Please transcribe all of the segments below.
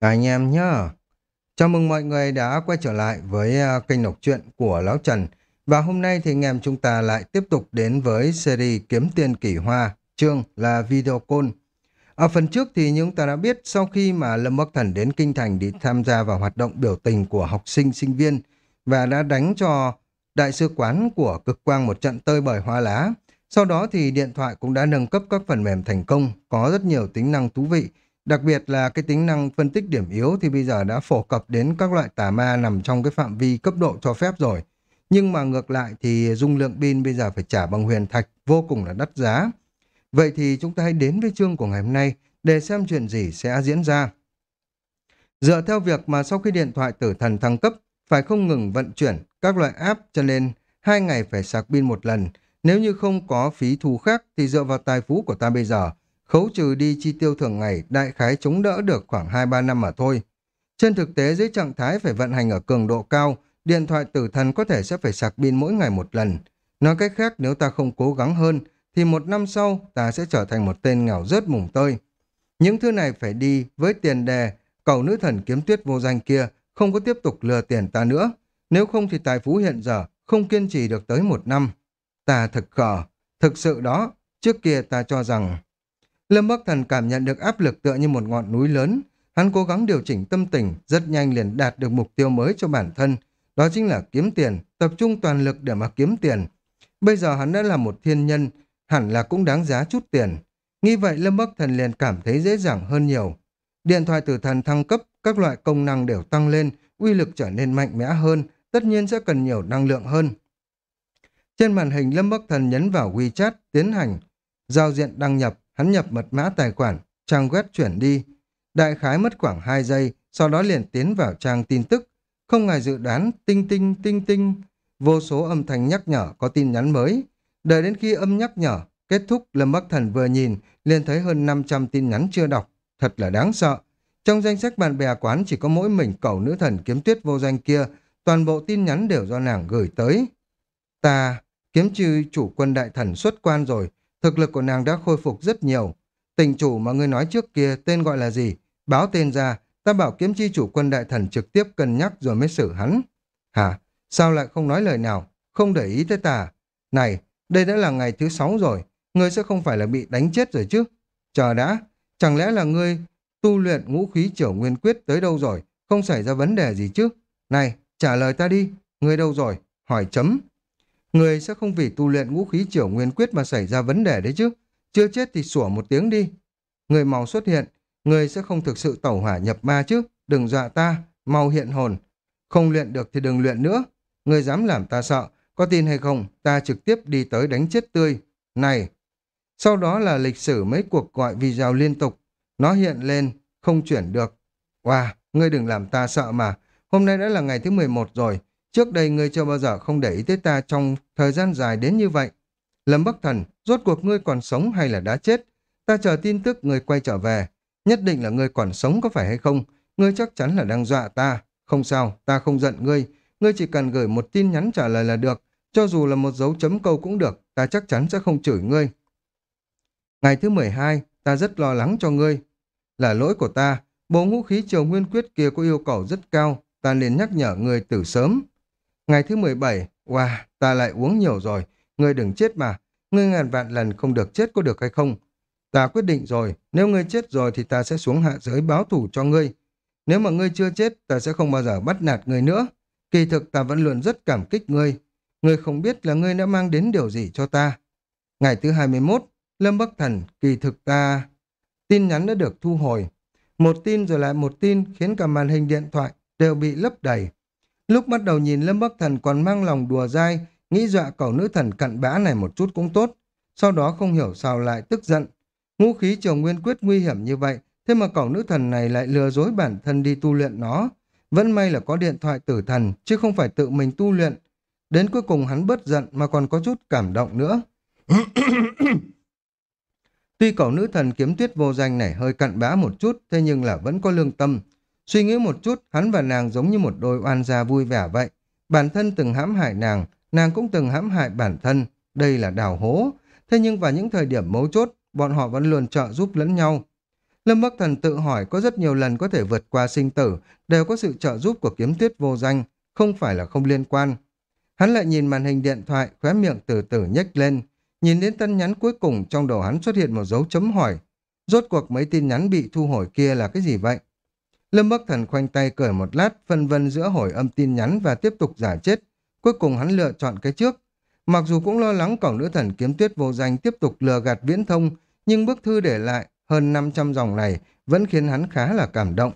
Anh em nhá. Chào mừng mọi người đã quay trở lại với à, kênh đọc truyện của Lão Trần. Và hôm nay thì anh em chúng ta lại tiếp tục đến với series Kiếm Tiền Kỳ Hoa, chương là Video Call. Ở phần trước thì chúng ta đã biết sau khi mà Lâm Bắc Thần đến Kinh Thành để tham gia vào hoạt động biểu tình của học sinh sinh viên và đã đánh cho đại sứ quán của cực quang một trận tơi bời hoa lá. Sau đó thì điện thoại cũng đã nâng cấp các phần mềm thành công, có rất nhiều tính năng thú vị Đặc biệt là cái tính năng phân tích điểm yếu thì bây giờ đã phổ cập đến các loại tà ma nằm trong cái phạm vi cấp độ cho phép rồi. Nhưng mà ngược lại thì dung lượng pin bây giờ phải trả bằng huyền thạch vô cùng là đắt giá. Vậy thì chúng ta hãy đến với chương của ngày hôm nay để xem chuyện gì sẽ diễn ra. Dựa theo việc mà sau khi điện thoại tử thần thăng cấp, phải không ngừng vận chuyển các loại app cho nên hai ngày phải sạc pin một lần. Nếu như không có phí thu khác thì dựa vào tài phú của ta bây giờ khấu trừ đi chi tiêu thường ngày đại khái chống đỡ được khoảng 2-3 năm mà thôi. Trên thực tế dưới trạng thái phải vận hành ở cường độ cao, điện thoại tử thần có thể sẽ phải sạc pin mỗi ngày một lần. Nói cách khác nếu ta không cố gắng hơn, thì một năm sau ta sẽ trở thành một tên nghèo rớt mùng tơi. Những thứ này phải đi với tiền đề, cầu nữ thần kiếm tuyết vô danh kia không có tiếp tục lừa tiền ta nữa. Nếu không thì tài phú hiện giờ không kiên trì được tới một năm. Ta thật khờ, thực sự đó, trước kia ta cho rằng Lâm Bắc Thần cảm nhận được áp lực tựa như một ngọn núi lớn. Hắn cố gắng điều chỉnh tâm tình, rất nhanh liền đạt được mục tiêu mới cho bản thân. Đó chính là kiếm tiền, tập trung toàn lực để mà kiếm tiền. Bây giờ hắn đã là một thiên nhân, hẳn là cũng đáng giá chút tiền. Nghĩ vậy Lâm Bắc Thần liền cảm thấy dễ dàng hơn nhiều. Điện thoại tử thần thăng cấp, các loại công năng đều tăng lên, uy lực trở nên mạnh mẽ hơn, tất nhiên sẽ cần nhiều năng lượng hơn. Trên màn hình Lâm Bắc Thần nhấn vào WeChat, tiến hành, giao diện đăng nhập, Hắn nhập mật mã tài khoản, trang web chuyển đi. Đại khái mất khoảng 2 giây, sau đó liền tiến vào trang tin tức. Không ngài dự đoán, tinh tinh tinh tinh, vô số âm thanh nhắc nhở có tin nhắn mới. Đợi đến khi âm nhắc nhở, kết thúc Lâm Bắc Thần vừa nhìn, liền thấy hơn 500 tin nhắn chưa đọc. Thật là đáng sợ. Trong danh sách bạn bè quán chỉ có mỗi mình cậu nữ thần kiếm tuyết vô danh kia, toàn bộ tin nhắn đều do nàng gửi tới. Ta, kiếm trừ chủ quân đại thần xuất quan rồi, Thực lực của nàng đã khôi phục rất nhiều. Tình chủ mà ngươi nói trước kia tên gọi là gì? Báo tên ra, ta bảo kiếm chi chủ quân đại thần trực tiếp cân nhắc rồi mới xử hắn. Hả? Sao lại không nói lời nào? Không để ý tới ta? Này, đây đã là ngày thứ sáu rồi. Ngươi sẽ không phải là bị đánh chết rồi chứ? Chờ đã, chẳng lẽ là ngươi tu luyện ngũ khí triều nguyên quyết tới đâu rồi? Không xảy ra vấn đề gì chứ? Này, trả lời ta đi. Ngươi đâu rồi? Hỏi chấm. Người sẽ không vì tu luyện ngũ khí triều nguyên quyết mà xảy ra vấn đề đấy chứ. Chưa chết thì sủa một tiếng đi. Người màu xuất hiện, người sẽ không thực sự tẩu hỏa nhập ma chứ. Đừng dọa ta, mau hiện hồn. Không luyện được thì đừng luyện nữa. Người dám làm ta sợ, có tin hay không, ta trực tiếp đi tới đánh chết tươi. Này! Sau đó là lịch sử mấy cuộc gọi video liên tục. Nó hiện lên, không chuyển được. Wow, ngươi đừng làm ta sợ mà. Hôm nay đã là ngày thứ 11 rồi. Trước đây ngươi chưa bao giờ không để ý tới ta trong thời gian dài đến như vậy. Lâm Bắc Thần, rốt cuộc ngươi còn sống hay là đã chết? Ta chờ tin tức ngươi quay trở về. Nhất định là ngươi còn sống có phải hay không? Ngươi chắc chắn là đang dọa ta. Không sao, ta không giận ngươi. Ngươi chỉ cần gửi một tin nhắn trả lời là được. Cho dù là một dấu chấm câu cũng được, ta chắc chắn sẽ không chửi ngươi. Ngày thứ 12, ta rất lo lắng cho ngươi. Là lỗi của ta, bộ ngũ khí triều nguyên quyết kia có yêu cầu rất cao, ta nên nhắc nhở ngươi từ sớm. Ngày thứ 17, wow, ta lại uống nhiều rồi. Ngươi đừng chết mà. Ngươi ngàn vạn lần không được chết có được hay không? Ta quyết định rồi, nếu ngươi chết rồi thì ta sẽ xuống hạ giới báo thủ cho ngươi. Nếu mà ngươi chưa chết, ta sẽ không bao giờ bắt nạt ngươi nữa. Kỳ thực ta vẫn luôn rất cảm kích ngươi. Ngươi không biết là ngươi đã mang đến điều gì cho ta. Ngày thứ 21, Lâm Bắc Thần, kỳ thực ta... Tin nhắn đã được thu hồi. Một tin rồi lại một tin khiến cả màn hình điện thoại đều bị lấp đầy. Lúc bắt đầu nhìn Lâm Bắc Thần còn mang lòng đùa dai, nghĩ dọa cậu nữ thần cặn bã này một chút cũng tốt. Sau đó không hiểu sao lại tức giận. Ngũ khí trường nguyên quyết nguy hiểm như vậy, thế mà cậu nữ thần này lại lừa dối bản thân đi tu luyện nó. Vẫn may là có điện thoại tử thần, chứ không phải tự mình tu luyện. Đến cuối cùng hắn bớt giận mà còn có chút cảm động nữa. Tuy cậu nữ thần kiếm tuyết vô danh này hơi cặn bã một chút, thế nhưng là vẫn có lương tâm. Suy nghĩ một chút, hắn và nàng giống như một đôi oan gia vui vẻ vậy. Bản thân từng hãm hại nàng, nàng cũng từng hãm hại bản thân. Đây là đào hố. Thế nhưng vào những thời điểm mấu chốt, bọn họ vẫn luôn trợ giúp lẫn nhau. Lâm Bắc Thần tự hỏi có rất nhiều lần có thể vượt qua sinh tử, đều có sự trợ giúp của kiếm tuyết vô danh, không phải là không liên quan. Hắn lại nhìn màn hình điện thoại, khóe miệng từ từ nhếch lên. Nhìn đến tin nhắn cuối cùng trong đầu hắn xuất hiện một dấu chấm hỏi. Rốt cuộc mấy tin nhắn bị thu hồi kia là cái gì vậy? Lâm Bắc Thần khoanh tay cười một lát, phân vân giữa hồi âm tin nhắn và tiếp tục giả chết. Cuối cùng hắn lựa chọn cái trước. Mặc dù cũng lo lắng cổng nữ thần kiếm tuyết vô danh tiếp tục lừa gạt viễn thông, nhưng bức thư để lại hơn 500 dòng này vẫn khiến hắn khá là cảm động.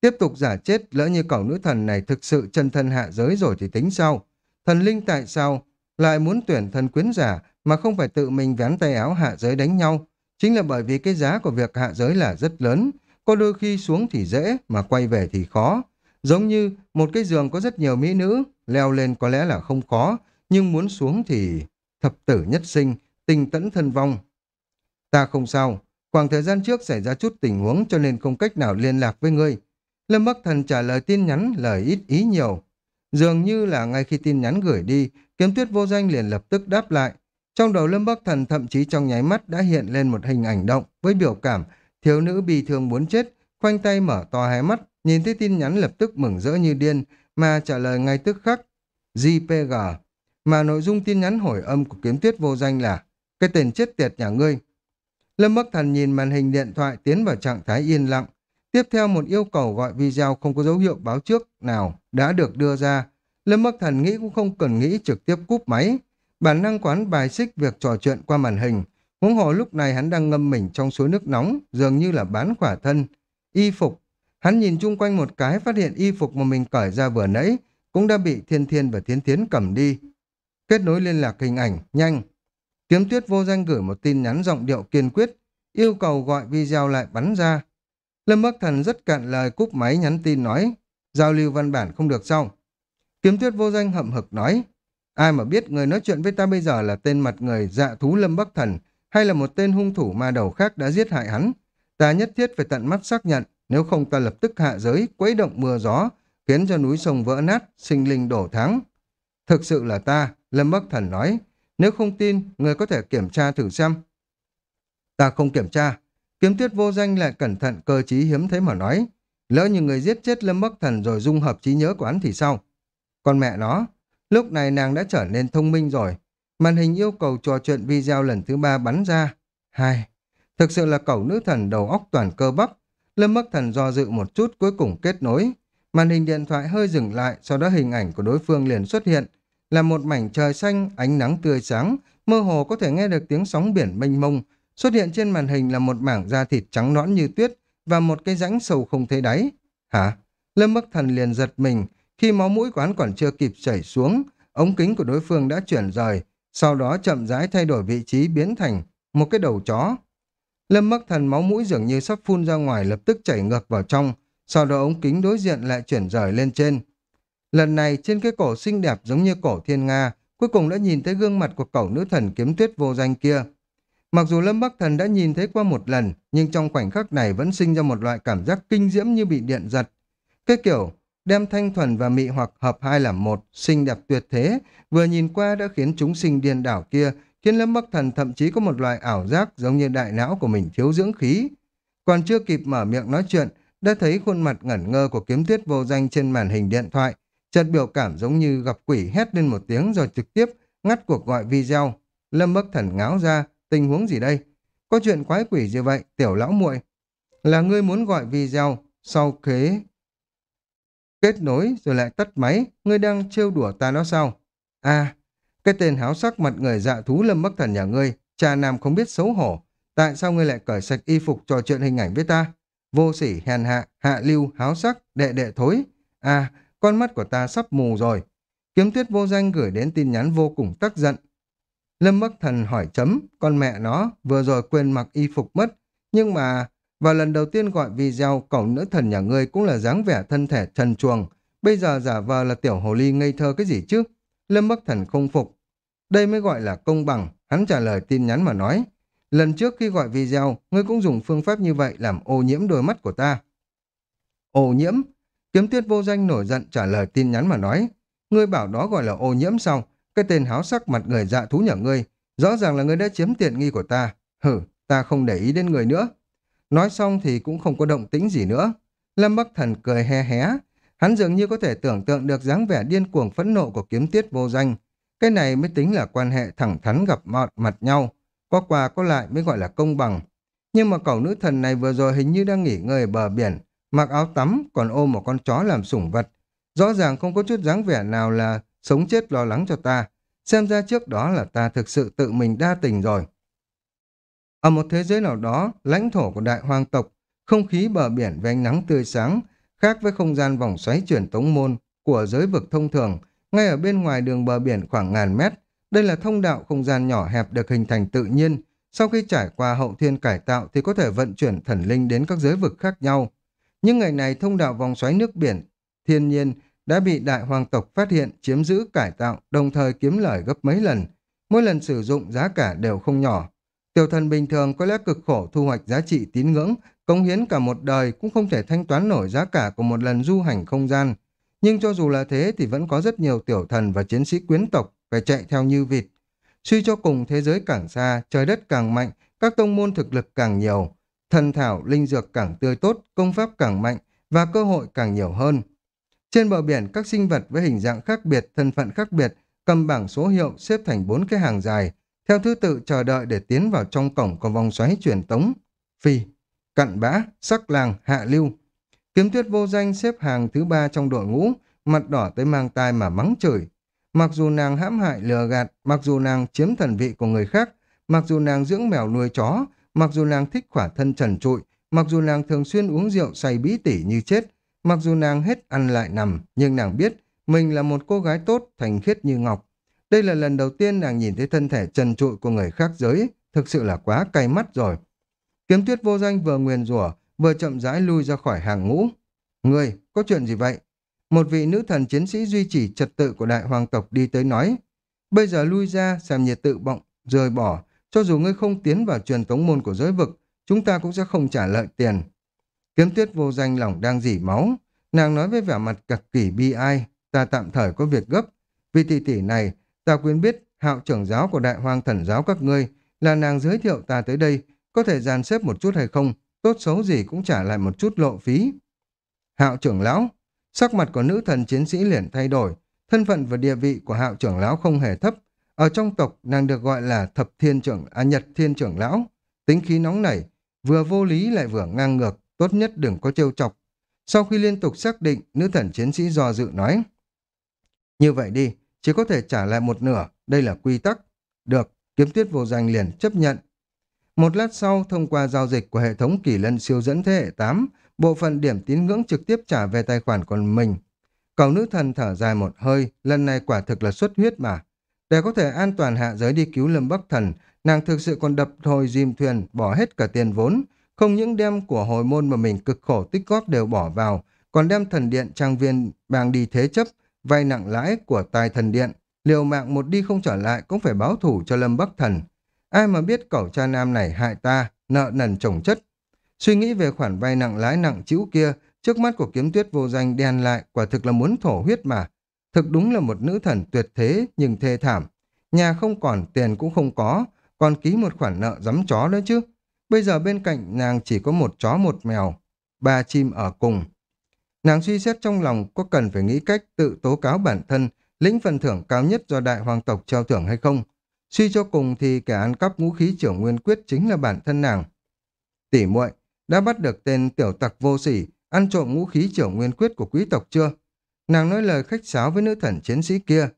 Tiếp tục giả chết lỡ như cổng nữ thần này thực sự chân thân hạ giới rồi thì tính sao? Thần linh tại sao lại muốn tuyển thần quyến giả mà không phải tự mình vén tay áo hạ giới đánh nhau? Chính là bởi vì cái giá của việc hạ giới là rất lớn, có đôi khi xuống thì dễ mà quay về thì khó. Giống như một cái giường có rất nhiều mỹ nữ, leo lên có lẽ là không khó, nhưng muốn xuống thì thập tử nhất sinh, tình tẫn thân vong. Ta không sao, khoảng thời gian trước xảy ra chút tình huống cho nên không cách nào liên lạc với ngươi. Lâm Bắc Thần trả lời tin nhắn lời ít ý nhiều. Dường như là ngay khi tin nhắn gửi đi, kiếm tuyết vô danh liền lập tức đáp lại. Trong đầu Lâm Bắc Thần thậm chí trong nháy mắt đã hiện lên một hình ảnh động với biểu cảm thiếu nữ bị thương muốn chết, khoanh tay mở to hai mắt, nhìn thấy tin nhắn lập tức mừng rỡ như điên mà trả lời ngay tức khắc. JPG mà nội dung tin nhắn hồi âm của kiếm tuyết vô danh là cái tên chết tiệt nhà ngươi. Lâm Bắc Thần nhìn màn hình điện thoại tiến vào trạng thái yên lặng. Tiếp theo một yêu cầu gọi video không có dấu hiệu báo trước nào đã được đưa ra. Lâm Bắc Thần nghĩ cũng không cần nghĩ trực tiếp cúp máy. Bản năng quán bài xích việc trò chuyện qua màn hình. Huống hồ lúc này hắn đang ngâm mình trong suối nước nóng, dường như là bán khỏa thân. Y phục. Hắn nhìn chung quanh một cái phát hiện y phục mà mình cởi ra vừa nãy cũng đã bị Thiên Thiên và Thiến Thiến cầm đi. Kết nối liên lạc hình ảnh, nhanh. Kiếm tuyết vô danh gửi một tin nhắn giọng điệu kiên quyết, yêu cầu gọi video lại bắn ra. Lâm Bắc Thần rất cạn lời cúp máy nhắn tin nói, giao lưu văn bản không được sao. Kiếm tuyết vô danh hậm hực nói, ai mà biết người nói chuyện với ta bây giờ là tên mặt người dạ thú Lâm Bắc Thần, hay là một tên hung thủ ma đầu khác đã giết hại hắn. Ta nhất thiết phải tận mắt xác nhận, nếu không ta lập tức hạ giới, quấy động mưa gió, khiến cho núi sông vỡ nát, sinh linh đổ tháng. Thực sự là ta, Lâm Bắc Thần nói, nếu không tin, người có thể kiểm tra thử xem. Ta không kiểm tra. Kiếm tuyết vô danh lại cẩn thận cơ trí hiếm thấy mà nói. Lỡ như người giết chết Lâm Bắc Thần rồi dung hợp trí nhớ của hắn thì sao? Còn mẹ nó, lúc này nàng đã trở nên thông minh rồi. Màn hình yêu cầu trò chuyện video lần thứ ba bắn ra. Hai. Thực sự là cẩu nữ thần đầu óc toàn cơ bắp. Lâm Bắc Thần do dự một chút cuối cùng kết nối. Màn hình điện thoại hơi dừng lại, sau đó hình ảnh của đối phương liền xuất hiện. Là một mảnh trời xanh, ánh nắng tươi sáng, mơ hồ có thể nghe được tiếng sóng biển mênh mông. Xuất hiện trên màn hình là một mảng da thịt trắng nõn như tuyết và một cái rãnh sâu không thấy đáy. Hả? Lâm Bắc Thần liền giật mình, khi máu mũi quán còn chưa kịp chảy xuống, ống kính của đối phương đã chuyển rời, sau đó chậm rãi thay đổi vị trí biến thành một cái đầu chó. Lâm Bắc Thần máu mũi dường như sắp phun ra ngoài lập tức chảy ngược vào trong, sau đó ống kính đối diện lại chuyển rời lên trên. Lần này trên cái cổ xinh đẹp giống như cổ thiên Nga, cuối cùng đã nhìn thấy gương mặt của cậu nữ thần kiếm tuyết vô danh kia. Mặc dù Lâm Bắc Thần đã nhìn thấy qua một lần, nhưng trong khoảnh khắc này vẫn sinh ra một loại cảm giác kinh diễm như bị điện giật. Cái kiểu đem thanh thuần và mị hoặc hợp hai làm một, xinh đẹp tuyệt thế, vừa nhìn qua đã khiến chúng sinh điên đảo kia, khiến Lâm Bắc Thần thậm chí có một loại ảo giác giống như đại não của mình thiếu dưỡng khí. Còn chưa kịp mở miệng nói chuyện, đã thấy khuôn mặt ngẩn ngơ của kiếm tuyết vô danh trên màn hình điện thoại, chợt biểu cảm giống như gặp quỷ hét lên một tiếng rồi trực tiếp ngắt cuộc gọi video. Lâm Bắc Thần ngáo ra, tình huống gì đây? Có chuyện quái quỷ gì vậy, tiểu lão muội Là ngươi muốn gọi video, sau kế kết nối rồi lại tắt máy, ngươi đang trêu đùa ta nó sao? À, cái tên háo sắc mặt người dạ thú Lâm Bắc Thần nhà ngươi, cha nam không biết xấu hổ. Tại sao ngươi lại cởi sạch y phục trò chuyện hình ảnh với ta? Vô sỉ, hèn hạ, hạ lưu, háo sắc, đệ đệ thối. À, con mắt của ta sắp mù rồi. Kiếm tuyết vô danh gửi đến tin nhắn vô cùng tức giận. Lâm Bắc Thần hỏi chấm, con mẹ nó vừa rồi quên mặc y phục mất. Nhưng mà, và lần đầu tiên gọi video, cẩu nữ thần nhà ngươi cũng là dáng vẻ thân thể trần chuồng. Bây giờ giả vờ là tiểu hồ ly ngây thơ cái gì chứ? Lâm Bắc Thần không phục. Đây mới gọi là công bằng, hắn trả lời tin nhắn mà nói. Lần trước khi gọi video, ngươi cũng dùng phương pháp như vậy làm ô nhiễm đôi mắt của ta. Ô nhiễm? Kiếm tuyết vô danh nổi giận trả lời tin nhắn mà nói. Ngươi bảo đó gọi là ô nhiễm sao? Cái tên háo sắc mặt người dạ thú nhà ngươi. Rõ ràng là ngươi đã chiếm tiện nghi của ta. Hử, ta không để ý đến người nữa. Nói xong thì cũng không có động tĩnh gì nữa. Lâm Bắc Thần cười he hé. Hắn dường như có thể tưởng tượng được dáng vẻ điên cuồng phẫn nộ của kiếm tiết vô danh. Cái này mới tính là quan hệ thẳng thắn gặp mặt, mặt nhau. Có quà có lại mới gọi là công bằng. Nhưng mà cậu nữ thần này vừa rồi hình như đang nghỉ ngơi ở bờ biển, mặc áo tắm còn ôm một con chó làm sủng vật. Rõ ràng không có chút dáng vẻ nào là sống chết lo lắng cho ta. Xem ra trước đó là ta thực sự tự mình đa tình rồi. Ở một thế giới nào đó, lãnh thổ của đại hoang tộc, không khí bờ biển với ánh nắng tươi sáng, khác với không gian vòng xoáy chuyển tống môn của giới vực thông thường, ngay ở bên ngoài đường bờ biển khoảng ngàn mét, đây là thông đạo không gian nhỏ hẹp được hình thành tự nhiên, sau khi trải qua hậu thiên cải tạo thì có thể vận chuyển thần linh đến các giới vực khác nhau. Nhưng ngày này thông đạo vòng xoáy nước biển, thiên nhiên đã bị đại hoàng tộc phát hiện, chiếm giữ, cải tạo, đồng thời kiếm lời gấp mấy lần. Mỗi lần sử dụng giá cả đều không nhỏ. Tiểu thần bình thường có lẽ cực khổ thu hoạch giá trị tín ngưỡng, cống hiến cả một đời cũng không thể thanh toán nổi giá cả của một lần du hành không gian. Nhưng cho dù là thế thì vẫn có rất nhiều tiểu thần và chiến sĩ quyến tộc phải chạy theo như vịt. Suy cho cùng thế giới càng xa, trời đất càng mạnh, các tông môn thực lực càng nhiều, thần thảo, linh dược càng tươi tốt, công pháp càng mạnh và cơ hội càng nhiều hơn. Trên bờ biển, các sinh vật với hình dạng khác biệt, thân phận khác biệt, cầm bảng số hiệu xếp thành bốn cái hàng dài, theo thứ tự chờ đợi để tiến vào trong cổng của vòng xoáy truyền tống. Phi, cặn bã, sắc làng, hạ lưu. Kiếm tuyết vô danh xếp hàng thứ ba trong đội ngũ, mặt đỏ tới mang tai mà mắng chửi. Mặc dù nàng hãm hại lừa gạt, mặc dù nàng chiếm thần vị của người khác, mặc dù nàng dưỡng mèo nuôi chó, mặc dù nàng thích khỏa thân trần trụi, mặc dù nàng thường xuyên uống rượu say bí tỉ như chết, mặc dù nàng hết ăn lại nằm, nhưng nàng biết mình là một cô gái tốt, thành khiết như ngọc. Đây là lần đầu tiên nàng nhìn thấy thân thể trần trụi của người khác giới, thực sự là quá cay mắt rồi. Kiếm tuyết vô danh vừa nguyền rủa vừa chậm rãi lui ra khỏi hàng ngũ. Người, có chuyện gì vậy? Một vị nữ thần chiến sĩ duy trì trật tự của đại hoàng tộc đi tới nói. Bây giờ lui ra, xem nhiệt tự bọng, rời bỏ. Cho dù ngươi không tiến vào truyền tống môn của giới vực, chúng ta cũng sẽ không trả lợi tiền. Kiếm tuyết vô danh lòng đang dỉ máu. Nàng nói với vẻ mặt cực kỳ bi ai, ta tạm thời có việc gấp. Vì tỷ tỷ này, ta quyến biết hạo trưởng giáo của đại hoàng thần giáo các ngươi là nàng giới thiệu ta tới đây, có thể dàn xếp một chút hay không, tốt xấu gì cũng trả lại một chút lộ phí. Hạo trưởng lão, sắc mặt của nữ thần chiến sĩ liền thay đổi, thân phận và địa vị của hạo trưởng lão không hề thấp. Ở trong tộc, nàng được gọi là thập thiên trưởng, à nhật thiên trưởng lão. Tính khí nóng nảy, vừa vô lý lại vừa ngang ngược, tốt nhất đừng có trêu chọc. Sau khi liên tục xác định, nữ thần chiến sĩ do dự nói. Như vậy đi, chỉ có thể trả lại một nửa, đây là quy tắc. Được, kiếm tuyết vô danh liền chấp nhận. Một lát sau, thông qua giao dịch của hệ thống kỷ lân siêu dẫn thế hệ 8, bộ phận điểm tín ngưỡng trực tiếp trả về tài khoản của mình. Cầu nữ thần thở dài một hơi, lần này quả thực là xuất huyết mà. Để có thể an toàn hạ giới đi cứu Lâm Bắc Thần, nàng thực sự còn đập hồi dìm thuyền, bỏ hết cả tiền vốn, không những đem của hồi môn mà mình cực khổ tích góp đều bỏ vào, còn đem thần điện trang viên bang đi thế chấp, vay nặng lãi của tài thần điện, liều mạng một đi không trở lại cũng phải báo thủ cho Lâm Bắc Thần. Ai mà biết cậu cha nam này hại ta, nợ nần chồng chất. Suy nghĩ về khoản vay nặng lãi nặng chịu kia, trước mắt của kiếm tuyết vô danh đen lại, quả thực là muốn thổ huyết mà. Thực đúng là một nữ thần tuyệt thế nhưng thê thảm. Nhà không còn, tiền cũng không có, còn ký một khoản nợ dám chó nữa chứ. Bây giờ bên cạnh nàng chỉ có một chó một mèo, ba chim ở cùng. Nàng suy xét trong lòng có cần phải nghĩ cách tự tố cáo bản thân, lĩnh phần thưởng cao nhất do đại hoàng tộc trao thưởng hay không. Suy cho cùng thì kẻ ăn cắp ngũ khí trưởng nguyên quyết chính là bản thân nàng. Tỷ muội đã bắt được tên tiểu tặc vô sỉ, ăn trộm ngũ khí trưởng nguyên quyết của quý tộc chưa? Nàng nói lời khách sáo với nữ thần chiến sĩ kia.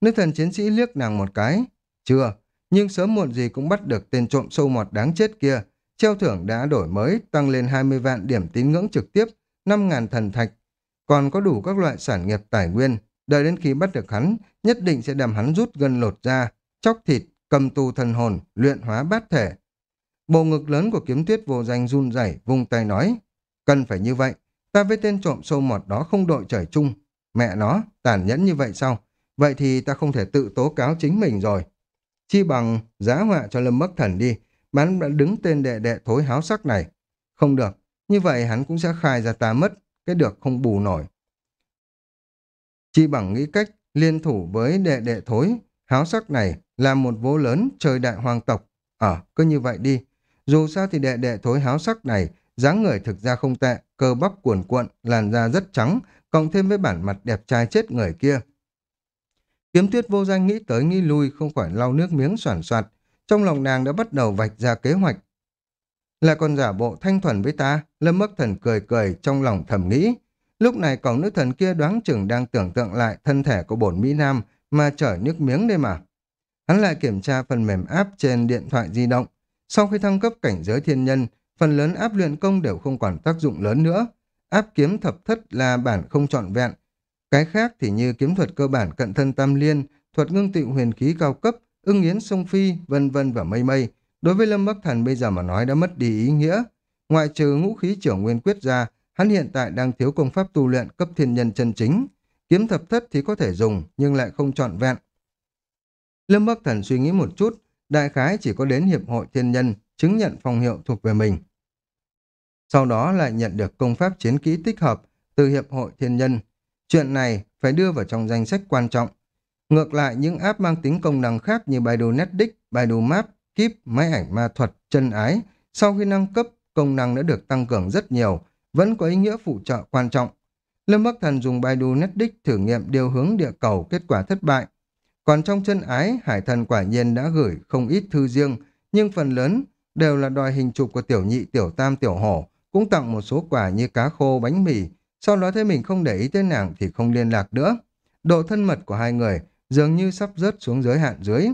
Nữ thần chiến sĩ liếc nàng một cái. Chưa, nhưng sớm muộn gì cũng bắt được tên trộm sâu mọt đáng chết kia. Treo thưởng đã đổi mới, tăng lên 20 vạn điểm tín ngưỡng trực tiếp, 5.000 thần thạch. Còn có đủ các loại sản nghiệp tài nguyên. Đợi đến khi bắt được hắn, nhất định sẽ đem hắn rút gân lột ra, chóc thịt, cầm tù thần hồn, luyện hóa bát thể. Bộ ngực lớn của kiếm tuyết vô danh run rẩy vung tay nói, cần phải như vậy, ta với tên trộm sâu mọt đó không đội trời chung. Mẹ nó, tàn nhẫn như vậy sao? Vậy thì ta không thể tự tố cáo chính mình rồi. Chi bằng giá họa cho Lâm mất Thần đi, bán đã đứng tên đệ đệ thối háo sắc này. Không được, như vậy hắn cũng sẽ khai ra ta mất, cái được không bù nổi. Chi bằng nghĩ cách liên thủ với đệ đệ thối, háo sắc này làm một vố lớn chơi đại hoàng tộc. Ở, ờ, cứ như vậy đi. Dù sao thì đệ đệ thối háo sắc này, dáng người thực ra không tệ, cơ bắp cuồn cuộn, làn da rất trắng, cộng thêm với bản mặt đẹp trai chết người kia. Kiếm tuyết vô danh nghĩ tới nghĩ lui không khỏi lau nước miếng soản soạt. Trong lòng nàng đã bắt đầu vạch ra kế hoạch. Là còn giả bộ thanh thuần với ta, lâm mất thần cười cười trong lòng thầm nghĩ. Lúc này cổng nữ thần kia đoán chừng đang tưởng tượng lại thân thể của bổn Mỹ Nam mà chở nước miếng đây mà. Hắn lại kiểm tra phần mềm app trên điện thoại di động. Sau khi thăng cấp cảnh giới thiên nhân, phần lớn áp luyện công đều không còn tác dụng lớn nữa. Áp kiếm thập thất là bản không trọn vẹn. Cái khác thì như kiếm thuật cơ bản cận thân tam liên, thuật ngưng tịu huyền khí cao cấp, ưng yến sông phi, vân vân và mây mây. Đối với Lâm Bắc Thần bây giờ mà nói đã mất đi ý nghĩa. Ngoại trừ ngũ khí trưởng nguyên quyết ra, hắn hiện tại đang thiếu công pháp tu luyện cấp thiên nhân chân chính. Kiếm thập thất thì có thể dùng, nhưng lại không trọn vẹn. Lâm Bắc Thần suy nghĩ một chút, đại khái chỉ có đến Hiệp hội Thiên Nhân chứng nhận phong hiệu thuộc về mình. Sau đó lại nhận được công pháp chiến kỹ tích hợp từ Hiệp hội Thiên Nhân. Chuyện này phải đưa vào trong danh sách quan trọng. Ngược lại, những app mang tính công năng khác như Baidu Netdisk, Baidu Map, kíp, máy ảnh ma thuật, chân ái, sau khi nâng cấp, công năng đã được tăng cường rất nhiều, vẫn có ý nghĩa phụ trợ quan trọng. Lâm Bắc Thần dùng Baidu Netdisk thử nghiệm điều hướng địa cầu kết quả thất bại. Còn trong chân ái, Hải Thần quả nhiên đã gửi không ít thư riêng, nhưng phần lớn đều là đòi hình chụp của tiểu nhị, tiểu tam, tiểu hổ, cũng tặng một số quà như cá khô, bánh mì. Sau đó thấy mình không để ý tới nàng thì không liên lạc nữa. Độ thân mật của hai người dường như sắp rớt xuống giới hạn dưới.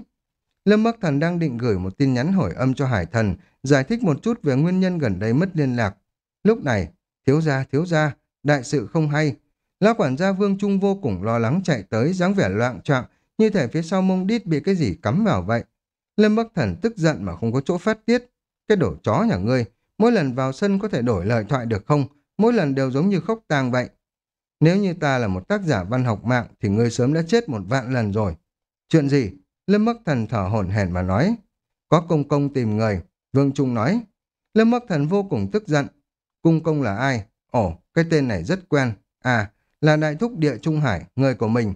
Lâm Bắc Thần đang định gửi một tin nhắn hỏi âm cho Hải Thần, giải thích một chút về nguyên nhân gần đây mất liên lạc. Lúc này, thiếu gia, thiếu gia, đại sự không hay. Lão quản gia Vương Trung vô cùng lo lắng chạy tới, dáng vẻ loạn trọng, như thể phía sau mông đít bị cái gì cắm vào vậy. Lâm Bắc Thần tức giận mà không có chỗ phát tiết. Cái đổ chó nhà ngươi, mỗi lần vào sân có thể đổi lời thoại được không? Mỗi lần đều giống như khóc tang vậy. Nếu như ta là một tác giả văn học mạng thì ngươi sớm đã chết một vạn lần rồi. Chuyện gì? Lâm Bắc Thần thở hổn hển mà nói. Có công công tìm người. Vương Trung nói. Lâm Bắc Thần vô cùng tức giận. Cung công là ai? Ồ, cái tên này rất quen. À, là đại thúc địa Trung Hải, người của mình.